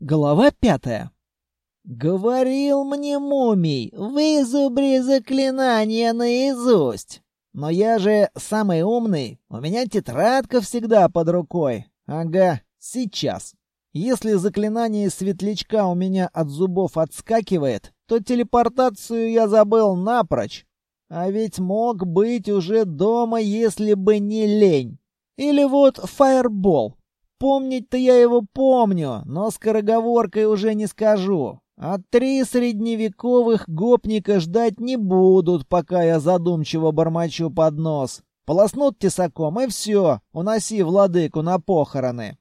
Глава пятая. «Говорил мне мумий, вызубри заклинание наизусть. Но я же самый умный, у меня тетрадка всегда под рукой. Ага, сейчас. Если заклинание светлячка у меня от зубов отскакивает, то телепортацию я забыл напрочь. А ведь мог быть уже дома, если бы не лень. Или вот фаербол. Помнить-то я его помню, но скороговоркой уже не скажу. А три средневековых гопника ждать не будут, пока я задумчиво бормочу под нос. Полоснут тесаком, и все, уноси владыку на похороны.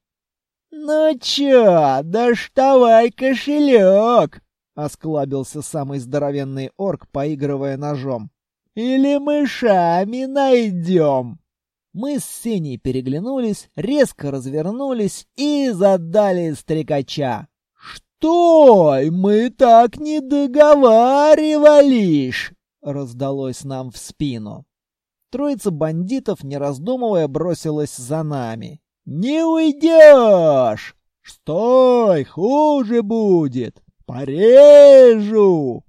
«Ну чё, доставай кошелек!» — осклабился самый здоровенный орк, поигрывая ножом. «Или мышами найдем!» Мы с Сеней переглянулись, резко развернулись и задали стрекача. «Стой! Мы так не договаривались!» — раздалось нам в спину. Троица бандитов, не раздумывая, бросилась за нами. «Не уйдешь! Стой! Хуже будет! Порежу!»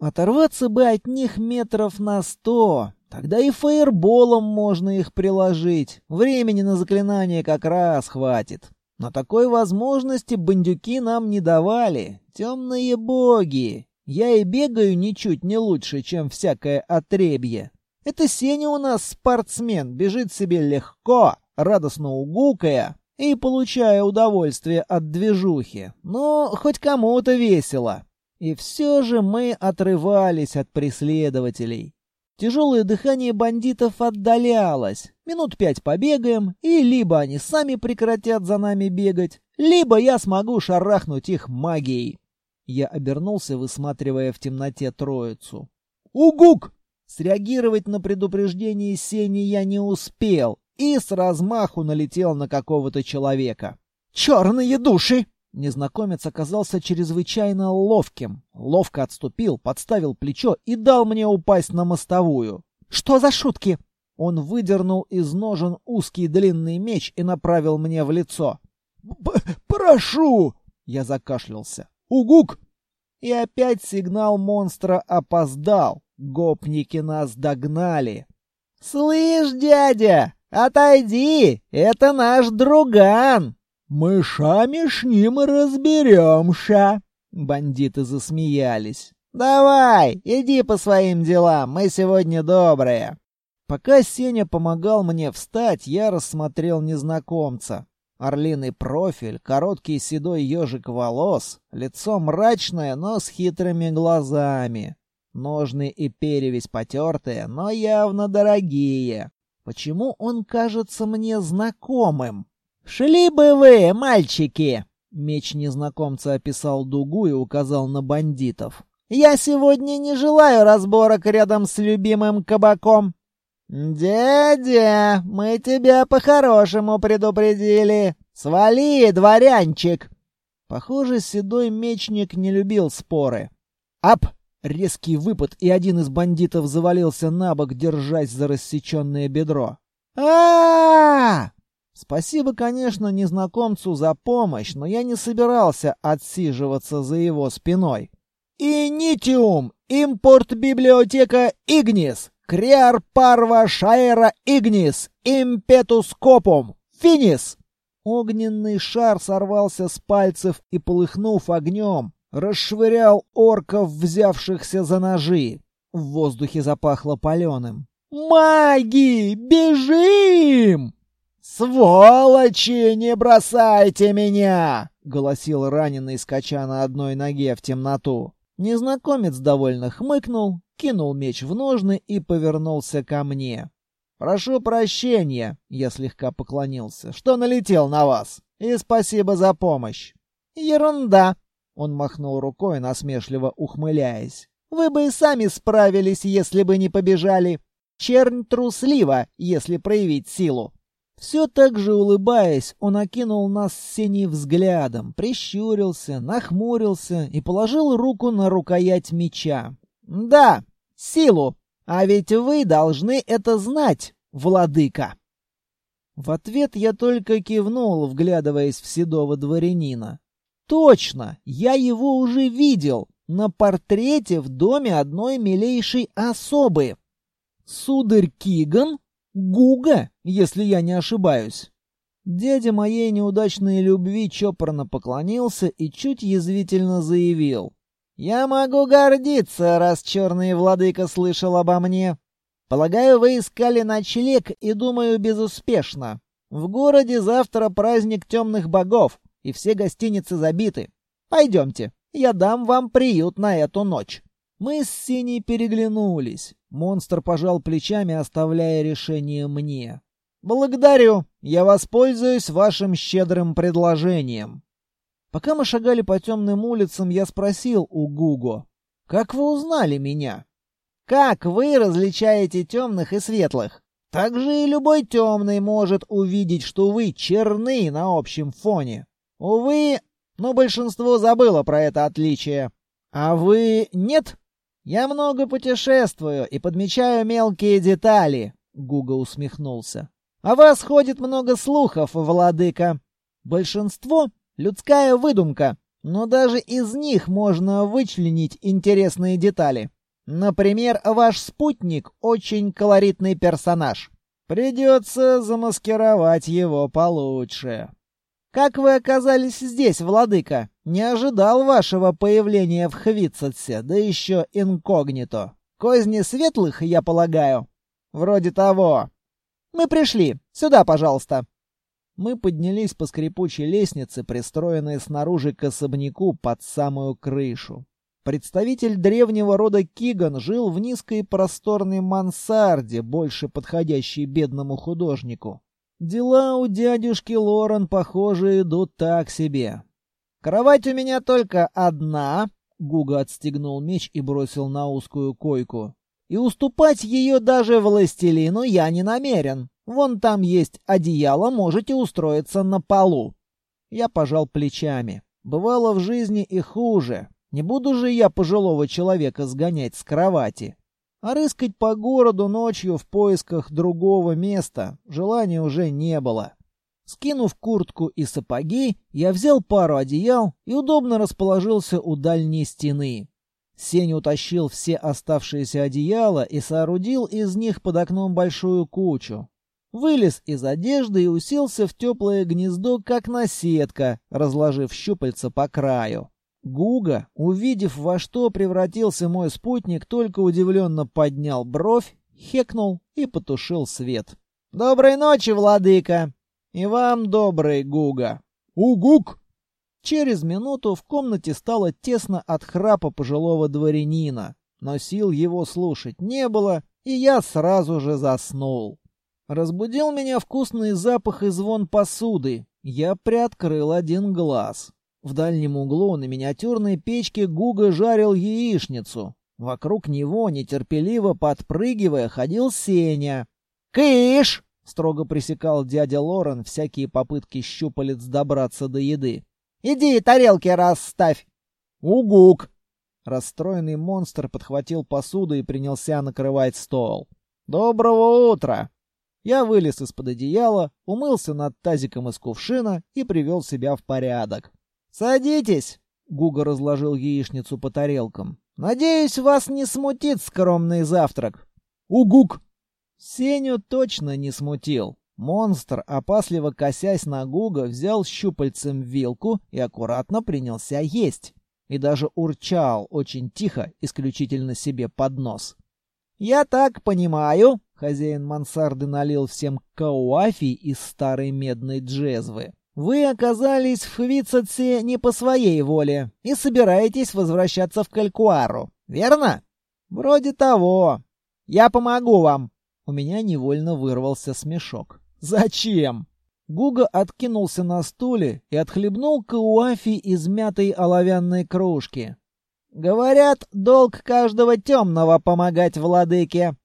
Оторваться бы от них метров на сто, Тогда и фаерболом можно их приложить. Времени на заклинание как раз хватит. Но такой возможности бандюки нам не давали. Темные боги. Я и бегаю ничуть не лучше, чем всякое отребье. Это Сеня у нас спортсмен, бежит себе легко, радостно угукая и получая удовольствие от движухи. Но хоть кому-то весело. И все же мы отрывались от преследователей. Тяжелое дыхание бандитов отдалялось. Минут пять побегаем, и либо они сами прекратят за нами бегать, либо я смогу шарахнуть их магией. Я обернулся, высматривая в темноте троицу. «Угук!» Среагировать на предупреждение Сени я не успел и с размаху налетел на какого-то человека. «Черные души!» Незнакомец оказался чрезвычайно ловким. Ловко отступил, подставил плечо и дал мне упасть на мостовую. «Что за шутки?» Он выдернул из ножен узкий длинный меч и направил мне в лицо. «Прошу!» — я закашлялся. «Угук!» И опять сигнал монстра опоздал. Гопники нас догнали. «Слышь, дядя, отойди! Это наш друган!» «Мышами с ним разберемся!» Бандиты засмеялись. «Давай, иди по своим делам, мы сегодня добрые!» Пока Сеня помогал мне встать, я рассмотрел незнакомца. Орлиный профиль, короткий седой ежик волос, лицо мрачное, но с хитрыми глазами. Ножны и перевесь потертые, но явно дорогие. Почему он кажется мне знакомым? «Шли бы вы, мальчики!» Меч незнакомца описал дугу и указал на бандитов. «Я сегодня не желаю разборок рядом с любимым кабаком». «Дядя, мы тебя по-хорошему предупредили. Свали, дворянчик!» Похоже, седой мечник не любил споры. «Ап!» Резкий выпад, и один из бандитов завалился на бок, держась за рассеченное бедро. а, -а, -а Спасибо, конечно, незнакомцу за помощь, но я не собирался отсиживаться за его спиной. «Инитиум! Импорт-библиотека Игнис! Креар парва шаэра Игнис! Импетускопум! Финис!» Огненный шар сорвался с пальцев и, полыхнув огнем, расшвырял орков, взявшихся за ножи. В воздухе запахло паленым. «Маги! Бежим!» «Сволочи, не бросайте меня!» — голосил раненый, скача на одной ноге в темноту. Незнакомец довольно хмыкнул, кинул меч в ножны и повернулся ко мне. «Прошу прощения», — я слегка поклонился, — «что налетел на вас, и спасибо за помощь». «Ерунда», — он махнул рукой, насмешливо ухмыляясь. «Вы бы и сами справились, если бы не побежали. Чернь труслива, если проявить силу. Все так же улыбаясь, он окинул нас с Сеней взглядом, прищурился, нахмурился и положил руку на рукоять меча. «Да, силу! А ведь вы должны это знать, владыка!» В ответ я только кивнул, вглядываясь в седого дворянина. Точно, я его уже видел на портрете в доме одной милейшей особы. Сударь Киган? Гуга, если я не ошибаюсь. Дядя моей неудачной любви чопорно поклонился и чуть язвительно заявил. «Я могу гордиться, раз черный владыка слышал обо мне. Полагаю, вы искали ночлег и, думаю, безуспешно. В городе завтра праздник темных богов, и все гостиницы забиты. Пойдемте, я дам вам приют на эту ночь». Мы с Синей переглянулись. Монстр пожал плечами, оставляя решение мне. «Благодарю. Я воспользуюсь вашим щедрым предложением». Пока мы шагали по темным улицам, я спросил у Гуго, «Как вы узнали меня?» «Как вы различаете темных и светлых?» «Так же и любой темный может увидеть, что вы черны на общем фоне. Увы, но большинство забыло про это отличие. А вы нет?» «Я много путешествую и подмечаю мелкие детали», — Гуга усмехнулся. «О вас ходит много слухов, владыка. Большинство Людская выдумка, но даже из них можно вычленить интересные детали. Например, ваш спутник очень колоритный персонаж. Придется замаскировать его получше. Как вы оказались здесь, владыка? Не ожидал вашего появления в Хвицетсе, да еще инкогнито. Козни светлых, я полагаю? Вроде того. Мы пришли. Сюда, пожалуйста. Мы поднялись по скрипучей лестнице, пристроенной снаружи к особняку под самую крышу. Представитель древнего рода Киган жил в низкой просторной мансарде, больше подходящей бедному художнику. Дела у дядюшки Лорен, похоже, идут так себе. «Кровать у меня только одна», — Гуга отстегнул меч и бросил на узкую койку. «И уступать ее даже властелину я не намерен. Вон там есть одеяло, можете устроиться на полу. Я пожал плечами. Бывало в жизни и хуже. Не буду же я пожилого человека сгонять с кровати. А рыскать по городу ночью в поисках другого места желания уже не было. Скинув куртку и сапоги, я взял пару одеял и удобно расположился у дальней стены. Сень утащил все оставшиеся одеяла и соорудил из них под окном большую кучу вылез из одежды и уселся в теплое гнездо, как наседка, разложив щупальца по краю. Гуга, увидев, во что превратился мой спутник, только удивленно поднял бровь, хекнул и потушил свет. «Доброй ночи, владыка!» «И вам добрый, Гуга!» «Угук!» Через минуту в комнате стало тесно от храпа пожилого дворянина, но сил его слушать не было, и я сразу же заснул. Разбудил меня вкусный запах и звон посуды. Я приоткрыл один глаз. В дальнем углу на миниатюрной печке Гуга жарил яичницу. Вокруг него, нетерпеливо подпрыгивая, ходил Сеня. «Кыш!» — строго пресекал дядя Лорен всякие попытки щупалец добраться до еды. «Иди тарелки расставь!» «Угук!» Расстроенный монстр подхватил посуду и принялся накрывать стол. «Доброго утра!» Я вылез из-под одеяла, умылся над тазиком из кувшина и привел себя в порядок. «Садитесь!» — Гуга разложил яичницу по тарелкам. «Надеюсь, вас не смутит скромный завтрак». «Угук!» Сеню точно не смутил. Монстр, опасливо косясь на Гуга, взял щупальцем вилку и аккуратно принялся есть. И даже урчал очень тихо, исключительно себе под нос. «Я так понимаю», Хозяин мансарды налил всем кауафи из старой медной джезвы. «Вы оказались в Хвицатсе не по своей воле и собираетесь возвращаться в Калькуару, верно?» «Вроде того. Я помогу вам». У меня невольно вырвался смешок. «Зачем?» Гуга откинулся на стуле и отхлебнул кауафи из мятой оловянной кружки. «Говорят, долг каждого темного помогать владыке.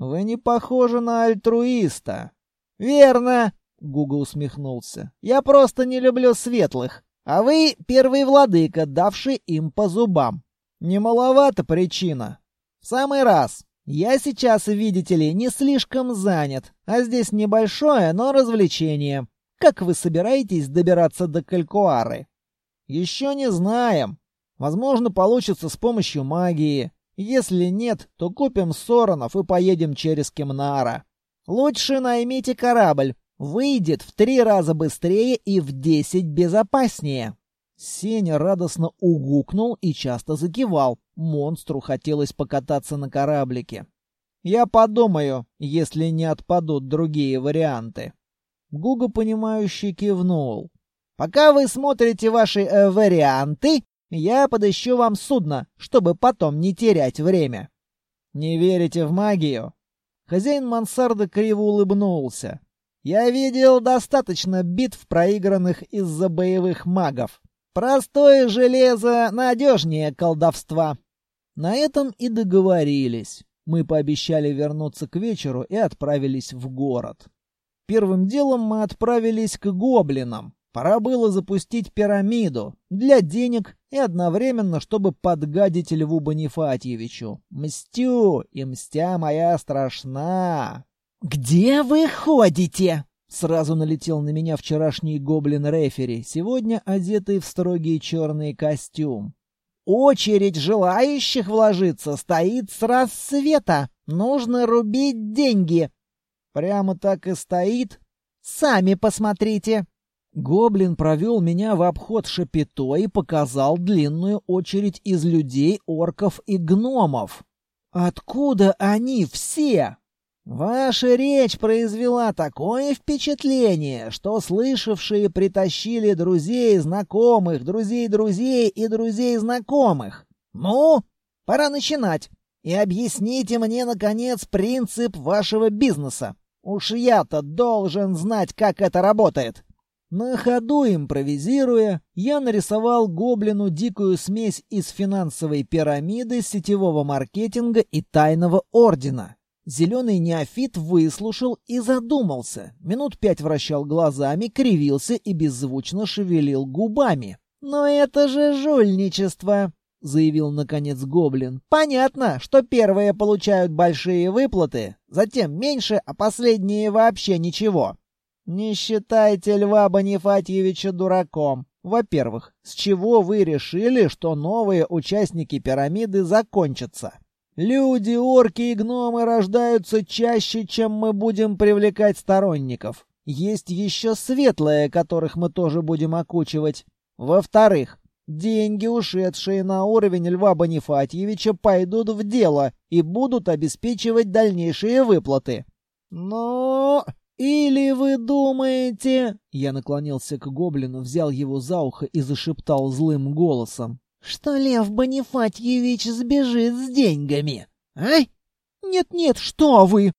«Вы не похожи на альтруиста». «Верно», — Гуга усмехнулся. «Я просто не люблю светлых, а вы первый владыка, давший им по зубам. Немаловато причина. В самый раз. Я сейчас, видите ли, не слишком занят, а здесь небольшое, но развлечение. Как вы собираетесь добираться до Калькуары?» Еще не знаем. Возможно, получится с помощью магии. Если нет, то купим Соронов и поедем через Кемнара. Лучше наймите корабль. Выйдет в три раза быстрее и в десять безопаснее. Сеня радостно угукнул и часто закивал. Монстру хотелось покататься на кораблике. Я подумаю, если не отпадут другие варианты. Гуга, понимающе кивнул. Пока вы смотрите ваши э, варианты, я подыщу вам судно, чтобы потом не терять время. Не верите в магию? Хозяин мансарды криво улыбнулся. Я видел достаточно битв, проигранных из-за боевых магов. Простое железо надежнее колдовства. На этом и договорились. Мы пообещали вернуться к вечеру и отправились в город. Первым делом мы отправились к гоблинам. Пора было запустить пирамиду для денег и одновременно, чтобы подгадить Льву Бонифатьевичу. Мстю, и мстя моя страшна. «Где вы ходите?» Сразу налетел на меня вчерашний гоблин-рефери, сегодня одетый в строгий черный костюм. «Очередь желающих вложиться стоит с рассвета. Нужно рубить деньги». «Прямо так и стоит?» «Сами посмотрите». Гоблин провел меня в обход шапито и показал длинную очередь из людей, орков и гномов. «Откуда они все?» «Ваша речь произвела такое впечатление, что слышавшие притащили друзей, знакомых, друзей друзей и друзей знакомых. Ну, пора начинать. И объясните мне, наконец, принцип вашего бизнеса. Уж я-то должен знать, как это работает». На ходу импровизируя, я нарисовал гоблину дикую смесь из финансовой пирамиды, сетевого маркетинга и тайного ордена. Зеленый неофит выслушал и задумался. Минут пять вращал глазами, кривился и беззвучно шевелил губами. «Но это же жульничество!» — заявил наконец Гоблин. «Понятно, что первые получают большие выплаты, затем меньше, а последние вообще ничего. Не считайте Льва Бонифатьевича дураком. Во-первых, с чего вы решили, что новые участники пирамиды закончатся? Люди, орки и гномы рождаются чаще, чем мы будем привлекать сторонников. Есть еще светлые, которых мы тоже будем окучивать. Во-вторых, деньги, ушедшие на уровень Льва Бонифатьевича, пойдут в дело и будут обеспечивать дальнейшие выплаты. Но... «Или вы думаете...» Я наклонился к гоблину, взял его за ухо и зашептал злым голосом. «Что Лев Бонифатьевич сбежит с деньгами, а? Нет-нет, что вы!»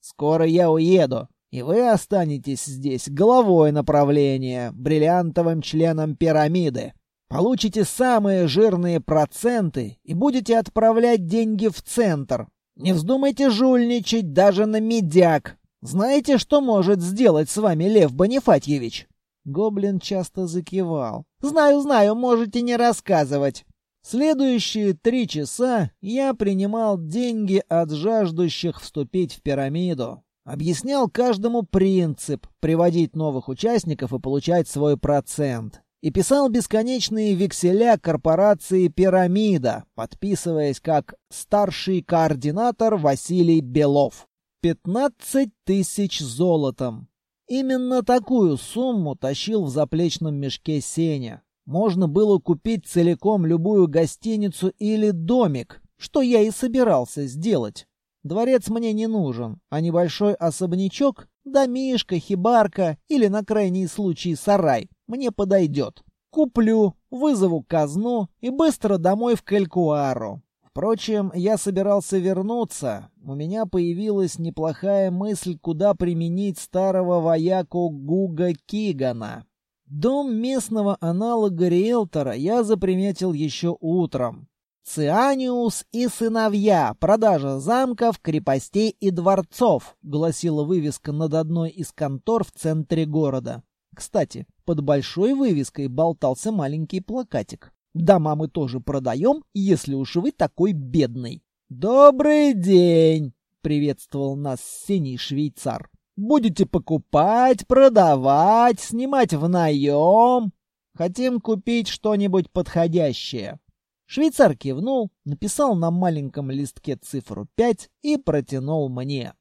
«Скоро я уеду, и вы останетесь здесь головой направления, бриллиантовым членом пирамиды. Получите самые жирные проценты и будете отправлять деньги в центр. Не вздумайте жульничать даже на медяк, знаете, что может сделать с вами Лев Бонифатьевич?» Гоблин часто закивал. «Знаю, знаю, можете не рассказывать». Следующие три часа я принимал деньги от жаждущих вступить в пирамиду. Объяснял каждому принцип — приводить новых участников и получать свой процент. И писал бесконечные векселя корпорации «Пирамида», подписываясь как «старший координатор Василий Белов». Пятнадцать тысяч золотом. Именно такую сумму тащил в заплечном мешке Сеня. Можно было купить целиком любую гостиницу или домик, что я и собирался сделать. Дворец мне не нужен, а небольшой особнячок, домишка, хибарка или на крайний случай сарай мне подойдет. Куплю, вызову казну и быстро домой в Калькуару. Впрочем, я собирался вернуться. У меня появилась неплохая мысль, куда применить старого вояку Гуга Кигана. Дом местного аналога риэлтора я заприметил еще утром. «Цианиус и сыновья. Продажа замков, крепостей и дворцов», — гласила вывеска над одной из контор в центре города. Кстати, под большой вывеской болтался маленький плакатик. Дома мы тоже продаем, если уж вы такой бедный. Добрый день, приветствовал нас синий швейцар. Будете покупать, продавать, снимать в наем? Хотим купить что-нибудь подходящее». Швейцар кивнул, написал на маленьком листке цифру 5 и протянул мне.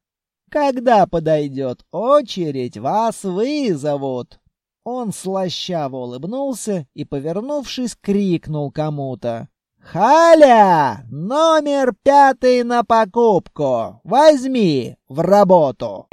«Когда подойдет очередь, вас вызовут!» Он слащаво улыбнулся и, повернувшись, крикнул кому-то. «Халя! Номер пятый на покупку! Возьми в работу!»